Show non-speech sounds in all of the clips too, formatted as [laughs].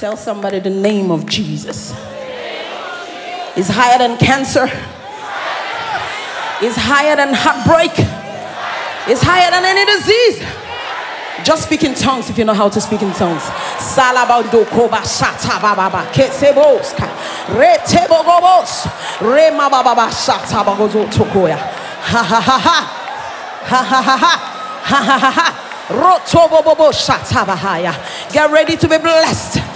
Tell somebody the name of Jesus. It's higher than cancer. It's higher than heartbreak. It's higher than any disease. Just speak in tongues if you know how to speak in tongues. Salabando koba shata baba ba bababa kesebos ka retebo gobos baba ba shata bagozo tokoya ha ha ha ha ha ha ha ha ha ha rotobo bobo shata bahaya. Get ready to be blessed.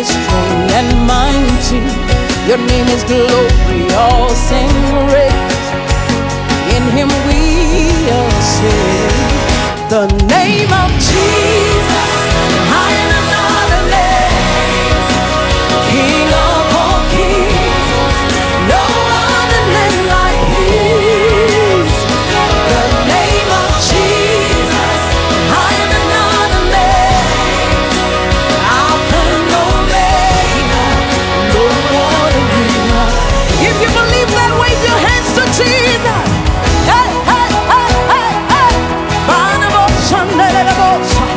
is strong and mighty. Your name is glorious and great. In him we are saved. The name of Jesus.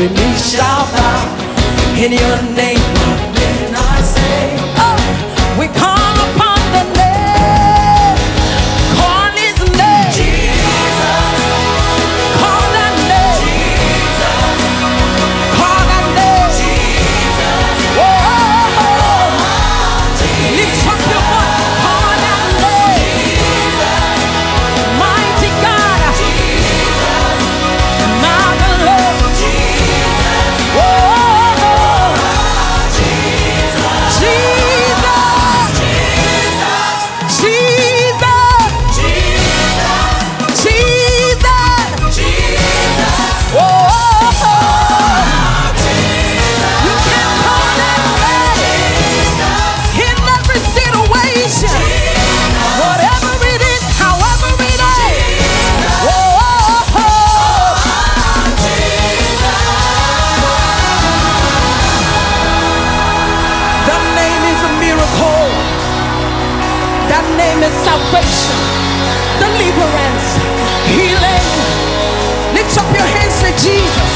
Beneath knee shall bow in your name. Salvation, deliverance, healing. Lift up your hands to Jesus.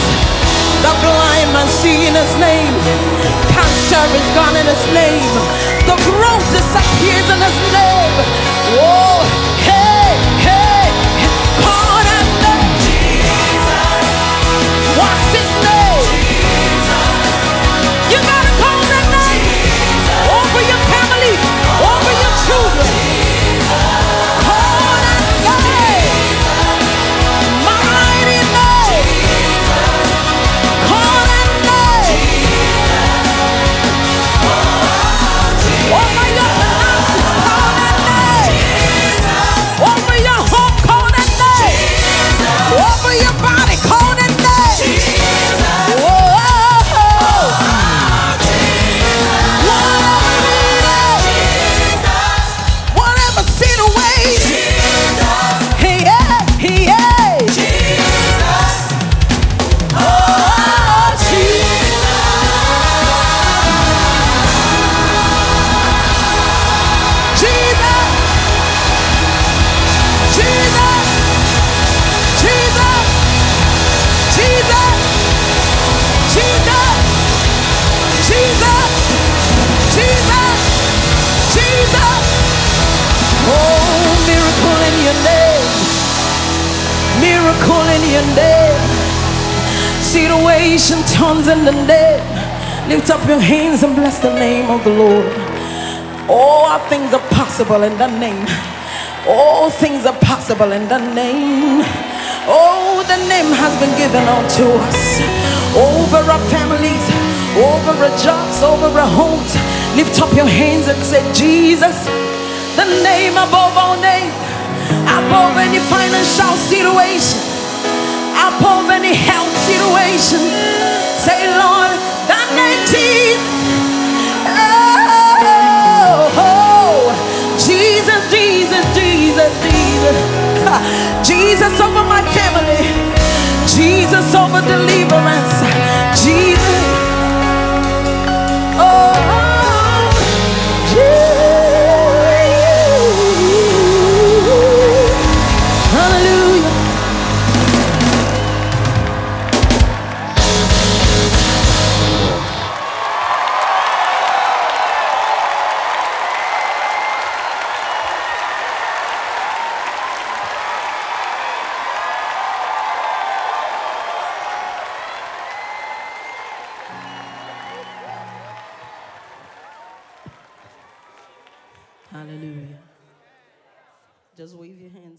The blind man see in his name. Cancer is gone in his name. The growth disappears in his name. Oh, Miracle in your name. Situation turns in the name. Lift up your hands and bless the name of the Lord. All things are possible in the name. All things are possible in the name. Oh, the name has been given unto us over our families, over our jobs, over our homes. Lift up your hands and say, Jesus, the name above all names, above any financial situation, above any health situation. Say, Lord, that name Jesus. Oh, oh, Jesus, Jesus, Jesus, Jesus. [laughs] Jesus over my family. Jesus over deliverance. Jesus.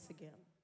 Again.